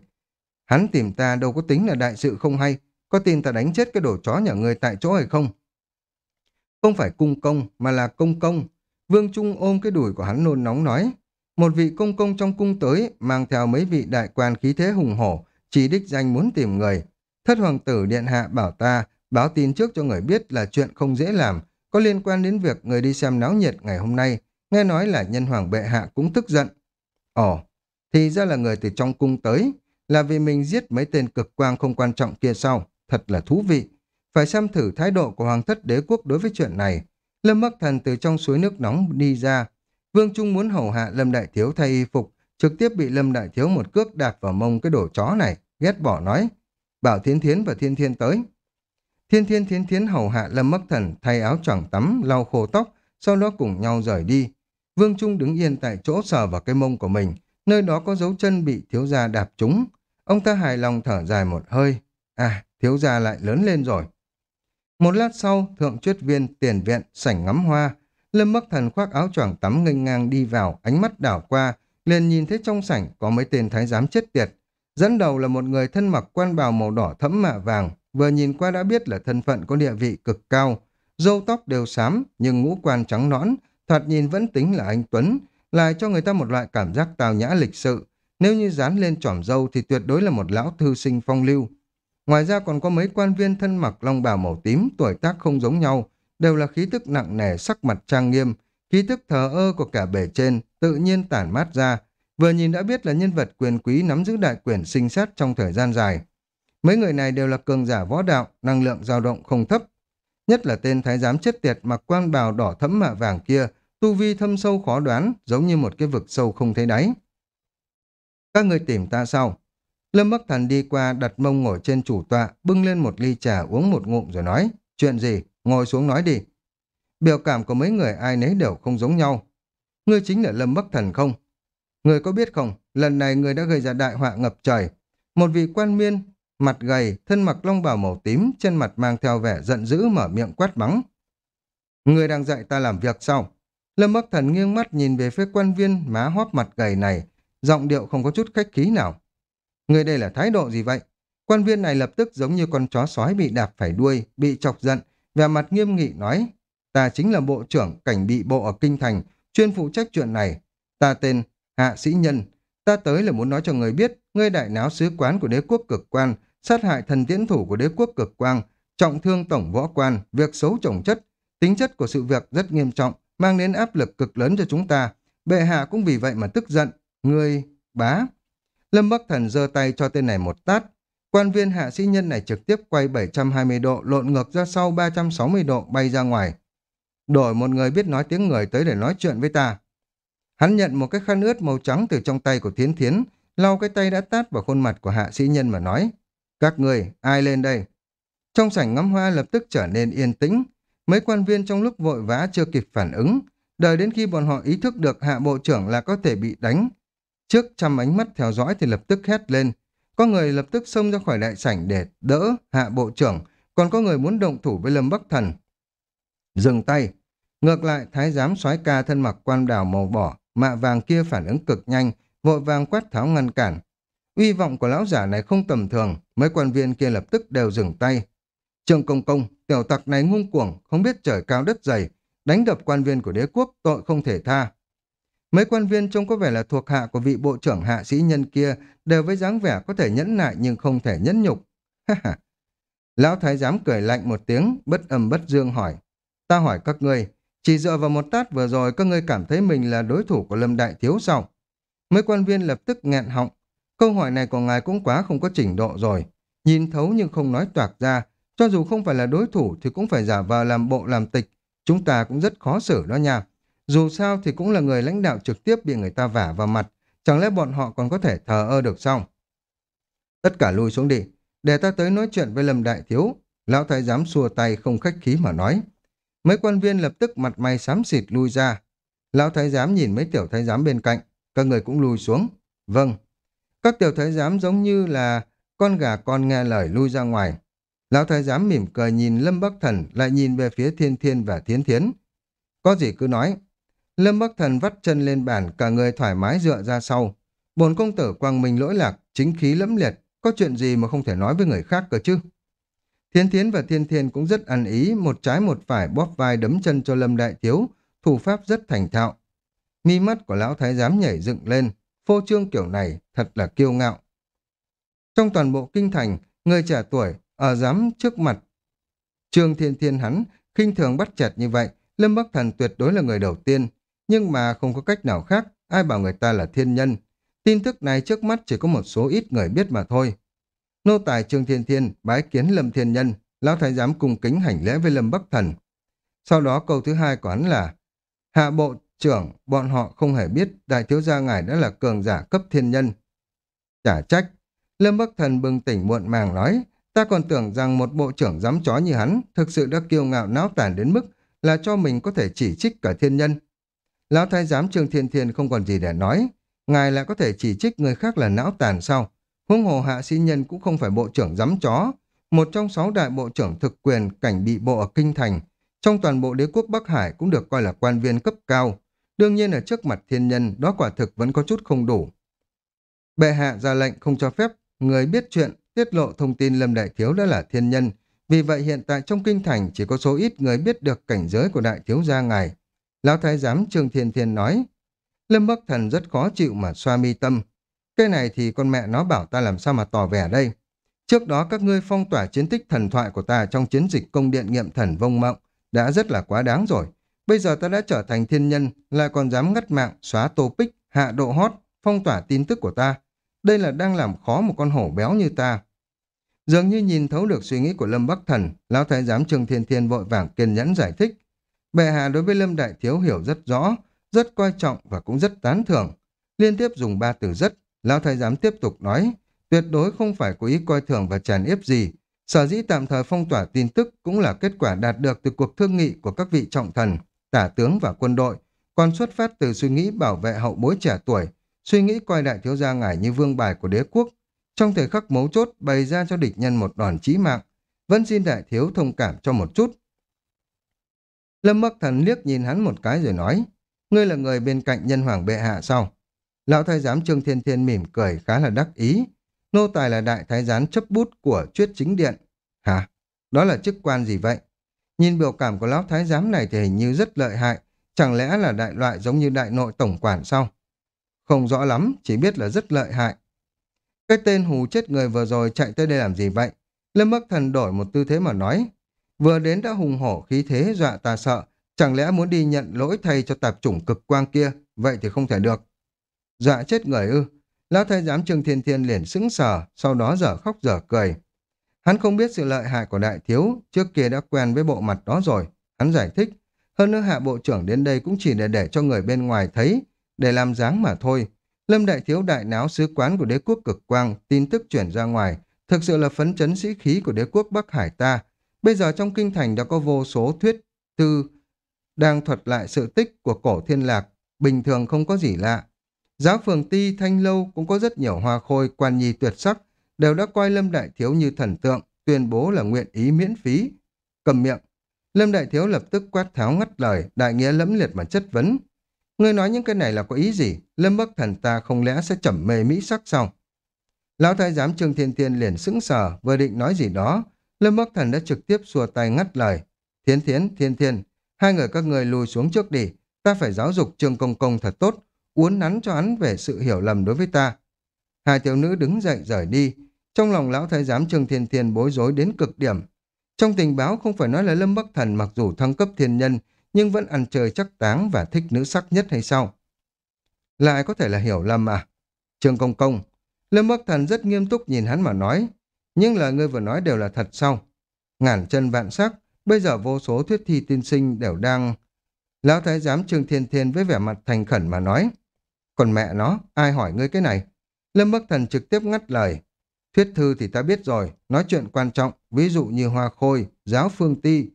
Hắn tìm ta đâu có tính là đại sự không hay. Có tin ta đánh chết cái đồ chó nhà người tại chỗ hay không? Không phải cung công, mà là công công. Vương Trung ôm cái đùi của hắn nôn nóng nói. Một vị công công trong cung tới, mang theo mấy vị đại quan khí thế hùng hổ, chỉ đích danh muốn tìm người. Thất hoàng tử điện hạ bảo ta, báo tin trước cho người biết là chuyện không dễ làm, có liên quan đến việc người đi xem náo nhiệt ngày hôm nay, nghe nói là nhân hoàng bệ hạ cũng tức giận. Ồ, thì ra là người từ trong cung tới, là vì mình giết mấy tên cực quang không quan trọng kia sau, thật là thú vị. Phải xem thử thái độ của hoàng thất đế quốc đối với chuyện này. Lâm Bắc Thần từ trong suối nước nóng đi ra. Vương Trung muốn hầu hạ Lâm Đại Thiếu thay y phục, trực tiếp bị Lâm Đại Thiếu một cước đạp vào mông cái đồ chó này, ghét bỏ nói. Bảo Thiên Thiến và Thiên Thiên tới. Thiên Thiên Thiến Thiến hầu hạ Lâm Bắc Thần thay áo choàng tắm, lau khô tóc, sau đó cùng nhau rời đi. Vương Trung đứng yên tại chỗ sờ vào cái mông của mình, nơi đó có dấu chân bị thiếu gia đạp trúng. Ông ta hài lòng thở dài một hơi. À, thiếu gia lại lớn lên rồi. Một lát sau, thượng chuyết viên, tiền viện, sảnh ngắm hoa. Lâm Bắc Thần khoác áo choàng tắm nghênh ngang đi vào, ánh mắt đảo qua, liền nhìn thấy trong sảnh có mấy tên thái giám chết tiệt. Dẫn đầu là một người thân mặc quan bào màu đỏ thẫm mạ vàng, vừa nhìn qua đã biết là thân phận có địa vị cực cao. Râu tóc đều xám, nhưng ngũ quan trắng nõn, thoạt nhìn vẫn tính là anh Tuấn, lại cho người ta một loại cảm giác tào nhã lịch sự. Nếu như dán lên trỏm dâu thì tuyệt đối là một lão thư sinh phong lưu. Ngoài ra còn có mấy quan viên thân mặc long bào màu tím, tuổi tác không giống nhau, đều là khí tức nặng nề sắc mặt trang nghiêm, khí tức thờ ơ của cả bề trên, tự nhiên tản mát ra, vừa nhìn đã biết là nhân vật quyền quý nắm giữ đại quyền sinh sát trong thời gian dài. Mấy người này đều là cường giả võ đạo, năng lượng dao động không thấp. Nhất là tên thái giám chết tiệt mặc quan bào đỏ thẫm mạ vàng kia, tu vi thâm sâu khó đoán, giống như một cái vực sâu không thấy đáy. Các người tìm ta sau Lâm Bắc Thần đi qua đặt mông ngồi trên chủ tọa, bưng lên một ly trà uống một ngụm rồi nói, chuyện gì, ngồi xuống nói đi. Biểu cảm của mấy người ai nấy đều không giống nhau. Ngươi chính là Lâm Bắc Thần không? Người có biết không, lần này người đã gây ra đại họa ngập trời. Một vị quan miên, mặt gầy, thân mặc long bào màu tím, trên mặt mang theo vẻ giận dữ mở miệng quát mắng. Người đang dạy ta làm việc sao? Lâm Bắc Thần nghiêng mắt nhìn về phía quan viên má hóp mặt gầy này, giọng điệu không có chút khách khí nào. Người đây là thái độ gì vậy? Quan viên này lập tức giống như con chó sói bị đạp phải đuôi, bị chọc giận, vẻ mặt nghiêm nghị nói, ta chính là bộ trưởng cảnh bị bộ ở Kinh Thành, chuyên phụ trách chuyện này. Ta tên Hạ Sĩ Nhân. Ta tới là muốn nói cho người biết, ngươi đại náo sứ quán của đế quốc cực quan, sát hại thần tiễn thủ của đế quốc cực quang, trọng thương tổng võ quan, việc xấu trồng chất. Tính chất của sự việc rất nghiêm trọng, mang đến áp lực cực lớn cho chúng ta. Bệ hạ cũng vì vậy mà tức giận. Ngươi, bá. Lâm Bắc Thần giơ tay cho tên này một tát. Quan viên hạ sĩ nhân này trực tiếp quay 720 độ lộn ngược ra sau 360 độ bay ra ngoài. Đổi một người biết nói tiếng người tới để nói chuyện với ta. Hắn nhận một cái khăn ướt màu trắng từ trong tay của Thiến Thiến, lau cái tay đã tát vào khuôn mặt của hạ sĩ nhân mà nói. Các người, ai lên đây? Trong sảnh ngắm hoa lập tức trở nên yên tĩnh. Mấy quan viên trong lúc vội vã chưa kịp phản ứng. Đợi đến khi bọn họ ý thức được hạ bộ trưởng là có thể bị đánh. Trước trăm ánh mắt theo dõi thì lập tức hét lên. Có người lập tức xông ra khỏi đại sảnh để đỡ hạ bộ trưởng, còn có người muốn động thủ với Lâm Bắc Thần. Dừng tay. Ngược lại, thái giám soái ca thân mặc quan đảo màu bỏ, mạ vàng kia phản ứng cực nhanh, vội vàng quát tháo ngăn cản. Uy vọng của lão giả này không tầm thường, mấy quan viên kia lập tức đều dừng tay. Trương Công Công, tiểu tặc này ngung cuồng, không biết trời cao đất dày, đánh đập quan viên của đế quốc, tội không thể tha. Mấy quan viên trông có vẻ là thuộc hạ của vị bộ trưởng hạ sĩ nhân kia đều với dáng vẻ có thể nhẫn nại nhưng không thể nhẫn nhục. Lão thái giám cười lạnh một tiếng, bất âm bất dương hỏi. Ta hỏi các ngươi, chỉ dựa vào một tát vừa rồi các ngươi cảm thấy mình là đối thủ của Lâm Đại Thiếu sao? Mấy quan viên lập tức nghẹn họng. Câu hỏi này của ngài cũng quá không có trình độ rồi. Nhìn thấu nhưng không nói toạc ra. Cho dù không phải là đối thủ thì cũng phải giả vờ làm bộ làm tịch. Chúng ta cũng rất khó xử đó nha. Dù sao thì cũng là người lãnh đạo trực tiếp bị người ta vả vào mặt. Chẳng lẽ bọn họ còn có thể thờ ơ được sao? Tất cả lùi xuống đi. Để ta tới nói chuyện với Lâm Đại Thiếu. Lão thái giám xua tay không khách khí mà nói. Mấy quan viên lập tức mặt mày xám xịt lui ra. Lão thái giám nhìn mấy tiểu thái giám bên cạnh. Các người cũng lùi xuống. Vâng. Các tiểu thái giám giống như là con gà con nghe lời lui ra ngoài. Lão thái giám mỉm cười nhìn Lâm Bắc Thần lại nhìn về phía Thiên Thiên và Thiến Thiến. Có gì cứ nói. Lâm Bắc Thần vắt chân lên bàn, cả người thoải mái dựa ra sau. Bồn công tử quang minh lỗi lạc, chính khí lẫm liệt, có chuyện gì mà không thể nói với người khác cơ chứ? Thiên Thiến và Thiên Thiên cũng rất ăn ý, một trái một phải bóp vai đấm chân cho Lâm Đại Thiếu, thủ pháp rất thành thạo. Mi mắt của lão thái giám nhảy dựng lên, phô trương kiểu này thật là kiêu ngạo. Trong toàn bộ kinh thành, người trẻ tuổi ở giám trước mặt. Trương Thiên Thiên hắn, khinh thường bắt chặt như vậy, Lâm Bắc Thần tuyệt đối là người đầu tiên, nhưng mà không có cách nào khác, ai bảo người ta là thiên nhân. Tin tức này trước mắt chỉ có một số ít người biết mà thôi. Nô tài Trương Thiên Thiên bái kiến Lâm Thiên Nhân, lão thái giám cùng kính hành lễ với Lâm Bắc Thần. Sau đó câu thứ hai của hắn là Hạ bộ trưởng, bọn họ không hề biết đại thiếu gia ngài đã là cường giả cấp thiên nhân. Chả trách, Lâm Bắc Thần bừng tỉnh muộn màng nói, ta còn tưởng rằng một bộ trưởng dám chó như hắn thực sự đã kiêu ngạo náo tàn đến mức là cho mình có thể chỉ trích cả thiên nhân. Lão thái giám Trương Thiên Thiên không còn gì để nói, ngài lại có thể chỉ trích người khác là não tàn sao? Huống hồ hạ sĩ nhân cũng không phải bộ trưởng giám chó, một trong sáu đại bộ trưởng thực quyền cảnh bị bộ ở Kinh Thành, trong toàn bộ đế quốc Bắc Hải cũng được coi là quan viên cấp cao. Đương nhiên ở trước mặt thiên nhân, đó quả thực vẫn có chút không đủ. Bệ hạ ra lệnh không cho phép người biết chuyện tiết lộ thông tin Lâm Đại Thiếu đã là thiên nhân. Vì vậy hiện tại trong kinh thành chỉ có số ít người biết được cảnh giới của Đại Thiếu gia ngài. Lão Thái giám Trương Thiên Thiên nói, Lâm Bắc Thần rất khó chịu mà xoa mi tâm. Cái này thì con mẹ nó bảo ta làm sao mà tỏ vẻ đây. Trước đó các ngươi phong tỏa chiến tích thần thoại của ta trong chiến dịch công điện nghiệm thần vông mộng đã rất là quá đáng rồi. Bây giờ ta đã trở thành thiên nhân, lại còn dám ngắt mạng, xóa topic, hạ độ hot, phong tỏa tin tức của ta. Đây là đang làm khó một con hổ béo như ta. Dường như nhìn thấu được suy nghĩ của Lâm Bắc Thần, Lão Thái giám Trương Thiên Thiên vội vàng kiên nhẫn giải thích. Bệ hạ đối với Lâm Đại Thiếu hiểu rất rõ, rất coi trọng và cũng rất tán thưởng. Liên tiếp dùng ba từ rất, Lão Thái giám tiếp tục nói, tuyệt đối không phải có ý coi thường và tràn ép gì. Sở dĩ tạm thời phong tỏa tin tức cũng là kết quả đạt được từ cuộc thương nghị của các vị trọng thần, tả tướng và quân đội, còn xuất phát từ suy nghĩ bảo vệ hậu bối trẻ tuổi, suy nghĩ coi đại thiếu gia ngài như vương bài của đế quốc. Trong thời khắc mấu chốt bày ra cho địch nhân một đòn chí mạng, vẫn xin đại thiếu thông cảm cho một chút. Lâm Bắc Thần liếc nhìn hắn một cái rồi nói, ngươi là người bên cạnh nhân hoàng bệ hạ sao? Lão thái giám Trương Thiên Thiên mỉm cười khá là đắc ý. Nô tài là đại thái giám chấp bút của chuyết chính điện. Hả? Đó là chức quan gì vậy? Nhìn biểu cảm của lão thái giám này thì hình như rất lợi hại, chẳng lẽ là đại loại giống như đại nội tổng quản sao? Không rõ lắm, chỉ biết là rất lợi hại. Cái tên hù chết người vừa rồi chạy tới đây làm gì vậy? Lâm Bắc Thần đổi một tư thế mà nói. Vừa đến đã hùng hổ khí thế dọa ta sợ, chẳng lẽ muốn đi nhận lỗi thay cho tạp chủng cực quang kia, vậy thì không thể được. Dọa chết người ư, Lão thái giám Trương Thiên Thiên liền sững sờ, sau đó dở khóc dở cười. Hắn không biết sự lợi hại của đại thiếu, trước kia đã quen với bộ mặt đó rồi. Hắn giải thích, hơn nữa hạ bộ trưởng đến đây cũng chỉ để để cho người bên ngoài thấy, để làm dáng mà thôi. Lâm đại thiếu đại náo sứ quán của đế quốc cực quang, tin tức chuyển ra ngoài, thực sự là phấn chấn sĩ khí của đế quốc Bắc Hải ta. Bây giờ trong kinh thành đã có vô số thuyết thư đang thuật lại sự tích của cổ thiên lạc, bình thường không có gì lạ. Giáo phường ti, thanh lâu cũng có rất nhiều hoa khôi, quan nhi tuyệt sắc, đều đã coi Lâm Đại Thiếu như thần tượng, tuyên bố là nguyện ý miễn phí. Cầm miệng. Lâm Đại Thiếu lập tức quát tháo ngắt lời, đại nghĩa lẫm liệt mà chất vấn. Ngươi nói những cái này là có ý gì? Lâm Bắc Thần ta không lẽ sẽ chẩm mê mỹ sắc sao? Lão thái giám Trương Thiên Thiên liền sững sờ, vừa định nói gì đó. Lâm Bắc Thần đã trực tiếp xua tay ngắt lời. Thiến Thiến, Thiên Thiên, hai người các người lùi xuống trước đi. Ta phải giáo dục Trương Công Công thật tốt, uốn nắn cho hắn về sự hiểu lầm đối với ta. Hai thiếu nữ đứng dậy rời đi. Trong lòng lão thái giám Trương Thiên Thiên bối rối đến cực điểm. Trong tình báo không phải nói là Lâm Bắc Thần mặc dù thăng cấp thiên nhân, nhưng vẫn ăn chơi chắc táng và thích nữ sắc nhất hay sao? Lại có thể là hiểu lầm à? Trương Công Công, Lâm Bắc Thần rất nghiêm túc nhìn hắn mà nói, nhưng lời ngươi vừa nói đều là thật sao? Ngàn chân vạn sắc, bây giờ vô số thuyết thi tiên sinh đều đang... Lão thái giám Trương Thiên Thiên với vẻ mặt thành khẩn mà nói, còn mẹ nó, ai hỏi ngươi cái này? Lâm Bắc Thần trực tiếp ngắt lời. Thuyết thư thì ta biết rồi, nói chuyện quan trọng, ví dụ như hoa khôi, giáo phương ti.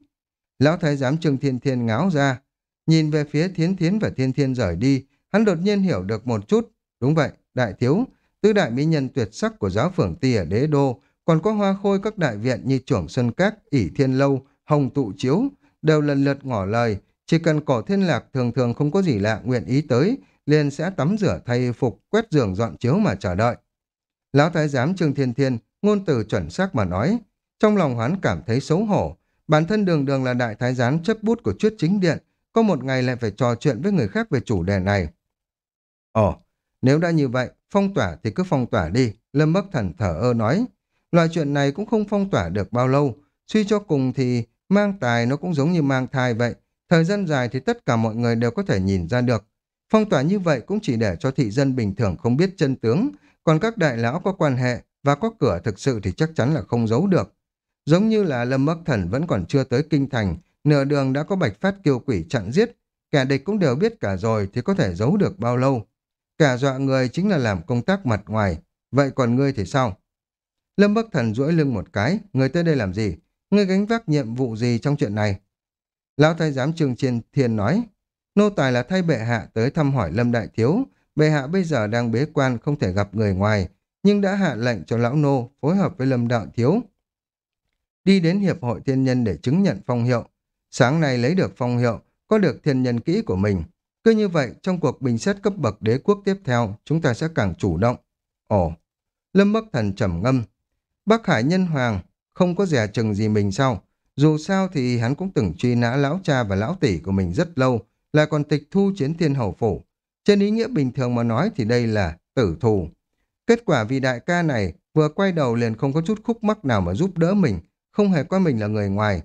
Lão thái giám Trương Thiên Thiên ngáo ra, nhìn về phía Thiến Thiến và Thiên Thiên rời đi, hắn đột nhiên hiểu được một chút. Đúng vậy, đại thiếu, tứ đại mỹ nhân tuyệt sắc của giáo phường ti ở đế đô, còn có hoa khôi các đại viện như trưởng Xuân Các, ỷ Thiên Lâu, Hồng Tụ Chiếu, đều lần lượt ngỏ lời, chỉ cần cổ thiên lạc thường thường không có gì lạ nguyện ý tới, liền sẽ tắm rửa thay phục, quét giường dọn chiếu mà chờ đợi. Lão thái giám Trương Thiên Thiên, ngôn từ chuẩn xác mà nói, trong lòng hắn cảm thấy xấu hổ, bản thân đường đường là đại thái giám chấp bút của chuyết chính điện, có một ngày lại phải trò chuyện với người khác về chủ đề này. Ồ, nếu đã như vậy, phong tỏa thì cứ phong tỏa đi, Lâm Bắc Thần thở ơ nói. Loại chuyện này cũng không phong tỏa được bao lâu, suy cho cùng thì mang tài nó cũng giống như mang thai vậy, thời gian dài thì tất cả mọi người đều có thể nhìn ra được. Phong tỏa như vậy cũng chỉ để cho thị dân bình thường không biết chân tướng, còn các đại lão có quan hệ và có cửa thực sự thì chắc chắn là không giấu được. Giống như là Lâm Bắc Thần vẫn còn chưa tới kinh thành, nửa đường đã có bạch phát kiêu quỷ chặn giết, kẻ địch cũng đều biết cả rồi thì có thể giấu được bao lâu. Cả dọa người chính là làm công tác mặt ngoài, vậy còn ngươi thì sao? Lâm Bắc Thần duỗi lưng một cái, ngươi tới đây làm gì? Ngươi gánh vác nhiệm vụ gì trong chuyện này? Lão thái giám Trương Chiên Thiên nói, Nô tài là thay bệ hạ tới thăm hỏi Lâm Đại Thiếu. Bệ hạ bây giờ đang bế quan không thể gặp người ngoài, nhưng đã hạ lệnh cho lão nô phối hợp với Lâm Đại Thiếu. Đi đến Hiệp hội Thiên Nhân để chứng nhận phong hiệu. Sáng nay lấy được phong hiệu, có được thiên nhân kỹ của mình. Cứ như vậy, trong cuộc bình xét cấp bậc đế quốc tiếp theo, chúng ta sẽ càng chủ động. Ồ, Lâm Bắc Thần trầm ngâm. Bắc Hải Nhân Hoàng không có dè chừng gì mình sao? Dù sao thì hắn cũng từng truy nã lão cha và lão tỷ của mình rất lâu, lại còn tịch thu chiến thiên hầu phủ. Trên ý nghĩa bình thường mà nói thì đây là tử thù. Kết quả vì đại ca này vừa quay đầu liền không có chút khúc mắc nào mà giúp đỡ mình, không hề coi mình là người ngoài.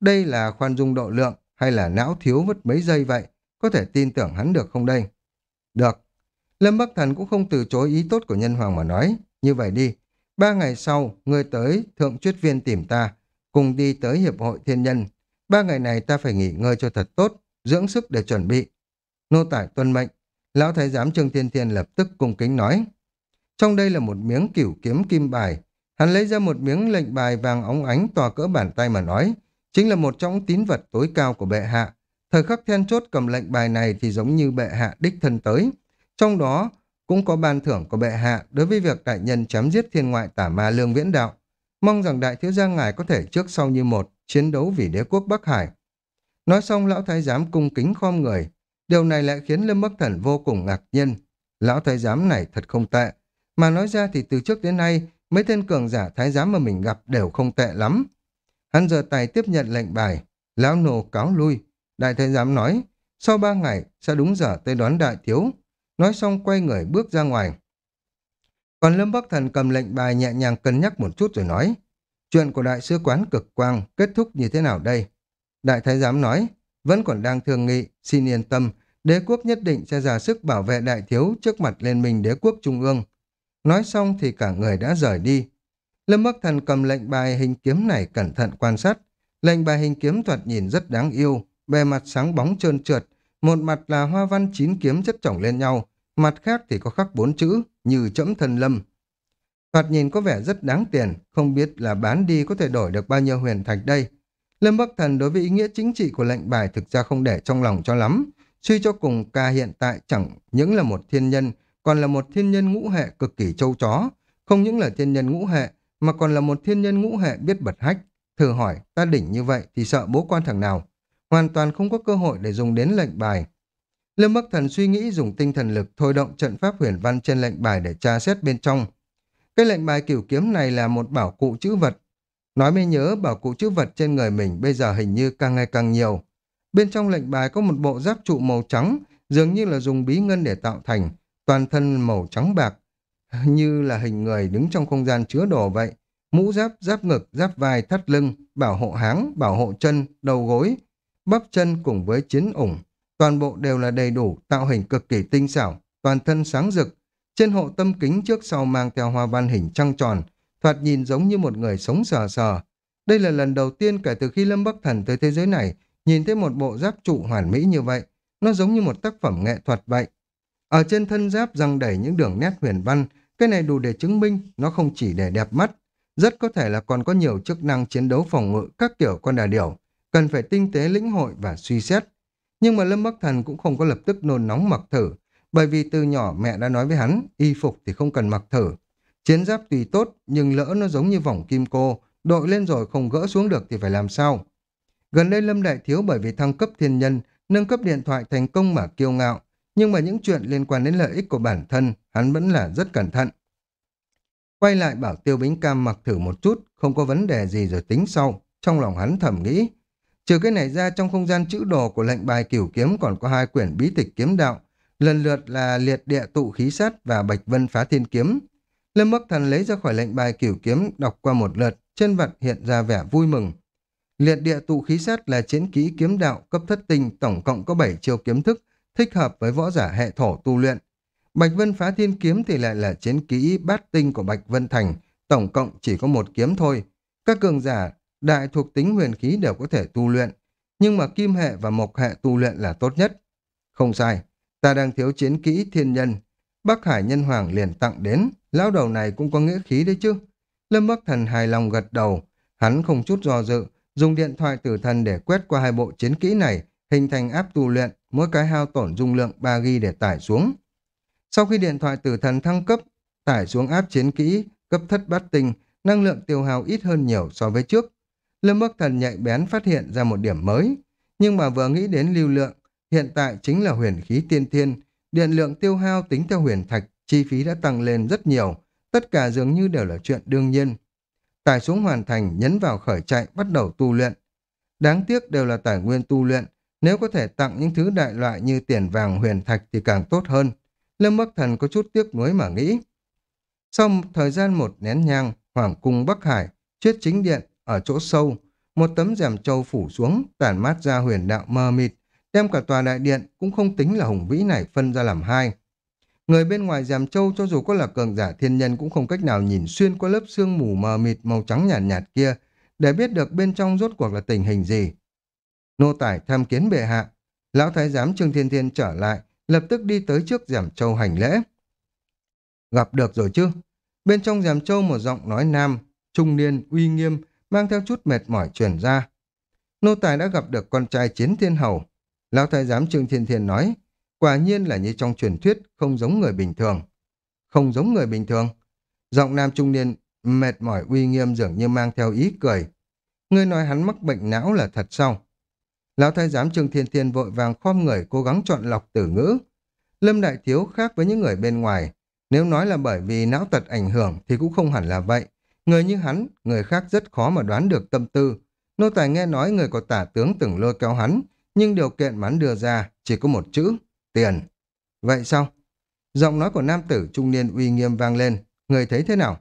Đây là khoan dung độ lượng hay là não thiếu mất mấy giây vậy? Có thể tin tưởng hắn được không đây? Được. Lâm Bắc Thần cũng không từ chối ý tốt của nhân hoàng mà nói. Như vậy đi, ba ngày sau, người tới thượng chuyết viên tìm ta, cùng đi tới Hiệp hội Thiên Nhân. Ba ngày này ta phải nghỉ ngơi cho thật tốt, dưỡng sức để chuẩn bị. Nô tải tuân mệnh, lão thái giám Trương Thiên Thiên lập tức cung kính nói. Trong đây là một miếng cửu kiếm kim bài. Hắn lấy ra một miếng lệnh bài vàng óng ánh tòa cỡ bàn tay mà nói. Chính là một trong tín vật tối cao của bệ hạ. Thời khắc then chốt cầm lệnh bài này thì giống như bệ hạ đích thân tới. Trong đó cũng có ban thưởng của bệ hạ đối với việc đại nhân chém giết thiên ngoại tả ma lương viễn đạo. Mong rằng đại thiếu gia ngài có thể trước sau như một chiến đấu vì đế quốc Bắc Hải. Nói xong lão thái giám cung kính khom người. Điều này lại khiến Lâm Bắc Thần vô cùng ngạc nhiên. Lão thái giám này thật không tệ. Mà nói ra thì từ trước đến nay, mấy tên cường giả thái giám mà mình gặp đều không tệ lắm. Hắn giờ tay tiếp nhận lệnh bài. Lão nổ cáo lui. Đại thái giám nói, sau ba ngày sẽ đúng giờ tới đón đại thiếu. Nói xong quay người bước ra ngoài. Còn Lâm Bắc Thần cầm lệnh bài nhẹ nhàng cân nhắc một chút rồi nói, chuyện của đại sứ quán cực quang kết thúc như thế nào đây? Đại thái giám nói, vẫn còn đang thương nghị, xin yên tâm, đế quốc nhất định sẽ ra sức bảo vệ đại thiếu trước mặt liên minh đế quốc trung ương. Nói xong thì cả người đã rời đi. Lâm Bắc Thần cầm lệnh bài hình kiếm này cẩn thận quan sát. Lệnh bài hình kiếm thuật nhìn rất đáng yêu, bề mặt sáng bóng trơn trượt, một mặt là hoa văn chín kiếm chất chồng lên nhau, mặt khác thì có khắc bốn chữ như chẫm thần lâm. Thoạt nhìn có vẻ rất đáng tiền, không biết là bán đi có thể đổi được bao nhiêu huyền thạch đây. Lâm Bắc Thần đối với ý nghĩa chính trị của lệnh bài thực ra không để trong lòng cho lắm. Suy cho cùng ca hiện tại chẳng những là một thiên nhân, còn là một thiên nhân ngũ hệ cực kỳ châu chó. Không những là thiên nhân ngũ hệ, mà còn là một thiên nhân ngũ hệ biết bật hách. Thử hỏi, ta đỉnh như vậy thì sợ bố quan thằng nào. Hoàn toàn không có cơ hội để dùng đến lệnh bài. Lâm Bắc Thần suy nghĩ dùng tinh thần lực thôi động trận pháp huyền văn trên lệnh bài để tra xét bên trong. Cái lệnh bài kiểu kiếm này là một bảo cụ chữ vật. Nói mới nhớ bảo cụ chữ vật trên người mình bây giờ hình như càng ngày càng nhiều. Bên trong lệnh bài có một bộ giáp trụ màu trắng, dường như là dùng bí ngân để tạo thành, toàn thân màu trắng bạc, như là hình người đứng trong không gian chứa đồ vậy. Mũ giáp, giáp ngực, giáp vai, thắt lưng, bảo hộ háng, bảo hộ chân, đầu gối, bắp chân cùng với chiến ủng. Toàn bộ đều là đầy đủ, tạo hình cực kỳ tinh xảo, toàn thân sáng rực. Trên hộ tâm kính trước sau mang theo hoa văn hình trăng tròn, thoạt nhìn giống như một người sống sờ sờ. Đây là lần đầu tiên kể từ khi Lâm Bắc Thần tới thế giới này, nhìn thấy một bộ giáp trụ hoàn mỹ như vậy. Nó giống như một tác phẩm nghệ thuật vậy. Ở trên thân giáp răng đẩy những đường nét huyền văn, cái này đủ để chứng minh nó không chỉ để đẹp mắt, rất có thể là còn có nhiều chức năng chiến đấu phòng ngự các kiểu con đà điểu, cần phải tinh tế lĩnh hội và suy xét. Nhưng mà Lâm Bắc Thần cũng không có lập tức nôn nóng mặc thử, bởi vì từ nhỏ mẹ đã nói với hắn, y phục thì không cần mặc thử. Chiến giáp tùy tốt, nhưng lỡ nó giống như vòng kim cô, đội lên rồi không gỡ xuống được thì phải làm sao? Gần đây Lâm Đại Thiếu bởi vì thăng cấp thiên nhân, nâng cấp điện thoại thành công mà kiêu ngạo, nhưng mà những chuyện liên quan đến lợi ích của bản thân, hắn vẫn là rất cẩn thận. Quay lại bảo Tiêu Bính Cam mặc thử một chút, không có vấn đề gì rồi tính sau, trong lòng hắn thầm nghĩ. Trừ cái này ra trong không gian chữ đồ của lệnh bài cửu kiếm còn có hai quyển bí tịch kiếm đạo, lần lượt là liệt địa tụ khí sát và bạch vân phá thiên kiếm. Lâm Bắc Thần lấy ra khỏi lệnh bài cửu kiếm đọc qua một lượt, trên vật hiện ra vẻ vui mừng. Liệt địa tụ khí sát là chiến kỹ kiếm đạo cấp thất tinh tổng cộng có 7 chiêu kiếm thức, thích hợp với võ giả hệ thổ tu luyện. Bạch Vân phá thiên kiếm thì lại là chiến kỹ bát tinh của Bạch Vân Thành, tổng cộng chỉ có một kiếm thôi. Các cường giả đại thuộc tính huyền khí đều có thể tu luyện, nhưng mà kim hệ và mộc hệ tu luyện là tốt nhất. Không sai, ta đang thiếu chiến kỹ thiên nhân. Bắc Hải Nhân Hoàng liền tặng đến, lão đầu này cũng có nghĩa khí đấy chứ. Lâm Bắc Thần hài lòng gật đầu, hắn không chút do dự, dùng điện thoại tử thần để quét qua hai bộ chiến kỹ này, hình thành áp tu luyện, mỗi cái hao tổn dung lượng 3 g để tải xuống. Sau khi điện thoại tử thần thăng cấp, tải xuống áp chiến kỹ, cấp thất bát tinh, năng lượng tiêu hao ít hơn nhiều so với trước. Lâm Bắc Thần nhạy bén phát hiện ra một điểm mới, nhưng mà vừa nghĩ đến lưu lượng, hiện tại chính là huyền khí tiên thiên, điện lượng tiêu hao tính theo huyền thạch, chi phí đã tăng lên rất nhiều, tất cả dường như đều là chuyện đương nhiên. Tải xuống hoàn thành, nhấn vào khởi chạy, bắt đầu tu luyện. Đáng tiếc đều là tài nguyên tu luyện, nếu có thể tặng những thứ đại loại như tiền vàng huyền thạch thì càng tốt hơn. Lâm Bắc Thần có chút tiếc nuối mà nghĩ. Sau thời gian một nén nhang, Hoàng cung Bắc Hải, chuyết chính điện, ở chỗ sâu, một tấm rèm châu phủ xuống, tản mát ra huyền đạo mờ mịt, đem cả tòa đại điện cũng không tính là hùng vĩ này phân ra làm hai. Người bên ngoài rèm châu cho dù có là cường giả thiên nhân cũng không cách nào nhìn xuyên qua lớp xương mù mờ mịt màu trắng nhạt, nhạt kia để biết được bên trong rốt cuộc là tình hình gì. Nô tải tham kiến bệ hạ, lão thái giám Trương Thiên Thiên trở lại, lập tức đi tới trước rèm châu hành lễ. Gặp được rồi chứ? Bên trong rèm châu một giọng nói nam, trung niên, uy nghiêm, mang theo chút mệt mỏi truyền ra. Nô tài đã gặp được con trai chiến thiên hầu. Lão thái giám Trương Thiên Thiên nói, quả nhiên là như trong truyền thuyết, không giống người bình thường. Không giống người bình thường. Giọng nam trung niên, mệt mỏi uy nghiêm dường như mang theo ý cười. Ngươi nói hắn mắc bệnh não là thật sao? Lão thái giám Trương Thiên Thiên vội vàng khom người cố gắng chọn lọc từ ngữ. Lâm Đại Thiếu khác với những người bên ngoài. Nếu nói là bởi vì não tật ảnh hưởng thì cũng không hẳn là vậy. Người như hắn, người khác rất khó mà đoán được tâm tư. Nô tài nghe nói người có tả tướng từng lôi kéo hắn, nhưng điều kiện mà hắn đưa ra chỉ có một chữ, tiền. Vậy sao? Giọng nói của nam tử trung niên uy nghiêm vang lên, người thấy thế nào?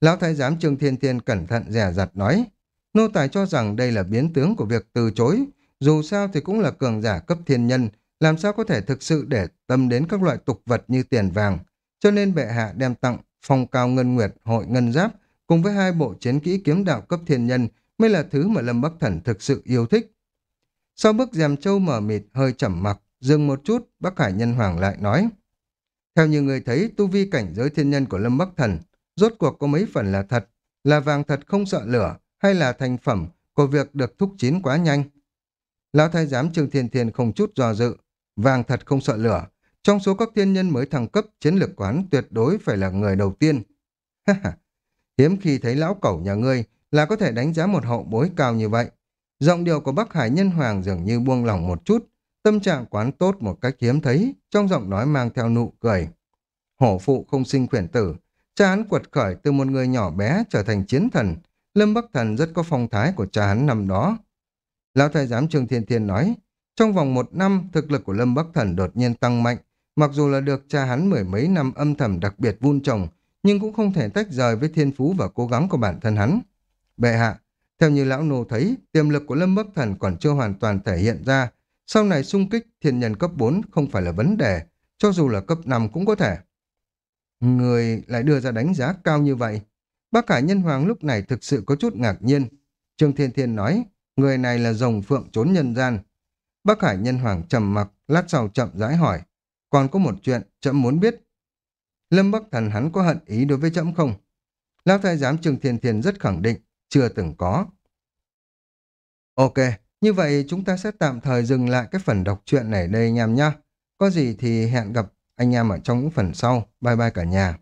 Lão thái giám Trương Thiên Thiên cẩn thận dè dặt nói, nô tài cho rằng đây là biến tướng của việc từ chối, dù sao thì cũng là cường giả cấp thiên nhân, làm sao có thể thực sự để tâm đến các loại tục vật như tiền vàng, cho nên bệ hạ đem tặng phong cao ngân nguyệt hội ngân giáp cùng với hai bộ chiến kỹ kiếm đạo cấp thiên nhân mới là thứ mà Lâm Bắc Thần thực sự yêu thích. Sau bức rèm châu mở mịt hơi chẩm mặc, dừng một chút, Bắc Hải Nhân Hoàng lại nói. Theo như người thấy, tu vi cảnh giới thiên nhân của Lâm Bắc Thần, rốt cuộc có mấy phần là thật, là vàng thật không sợ lửa, hay là thành phẩm của việc được thúc chín quá nhanh. Lão thái giám Trương Thiên Thiên không chút do dự, vàng thật không sợ lửa, trong số các thiên nhân mới thăng cấp, chiến lược quán tuyệt đối phải là người đầu tiên. Hiếm khi thấy lão cẩu nhà ngươi là có thể đánh giá một hậu bối cao như vậy. Giọng điệu của Bắc Hải Nhân Hoàng dường như buông lỏng một chút, tâm trạng quán tốt một cách hiếm thấy, trong giọng nói mang theo nụ cười. Hổ phụ không sinh khuyển tử, cha hắn quật khởi từ một người nhỏ bé trở thành chiến thần. Lâm Bắc Thần rất có phong thái của cha hắn năm đó. Lão thái giám Trương Thiên Thiên nói, trong vòng một năm, thực lực của Lâm Bắc Thần đột nhiên tăng mạnh, mặc dù là được cha hắn mười mấy năm âm thầm đặc biệt vun trồng, nhưng cũng không thể tách rời với thiên phú và cố gắng của bản thân hắn. Bệ hạ, theo như lão nô thấy, tiềm lực của Lâm Bắc Thần còn chưa hoàn toàn thể hiện ra. Sau này xung kích thiên nhân cấp 4 không phải là vấn đề, cho dù là cấp 5 cũng có thể. Người lại đưa ra đánh giá cao như vậy. Bác Hải Nhân Hoàng lúc này thực sự có chút ngạc nhiên. Trương Thiên Thiên nói, người này là rồng phượng trốn nhân gian. Bác Hải Nhân Hoàng trầm mặc, lát sau chậm rãi hỏi. Còn có một chuyện, chậm muốn biết. Lâm Bắc Thần hắn có hận ý đối với chậm không? Lão thái giám Trương Thiên Thiên rất khẳng định, chưa từng có. Ok, như vậy chúng ta sẽ tạm thời dừng lại cái phần đọc truyện này đây anh em nhé. Có gì thì hẹn gặp anh em ở trong những phần sau. Bye bye cả nhà.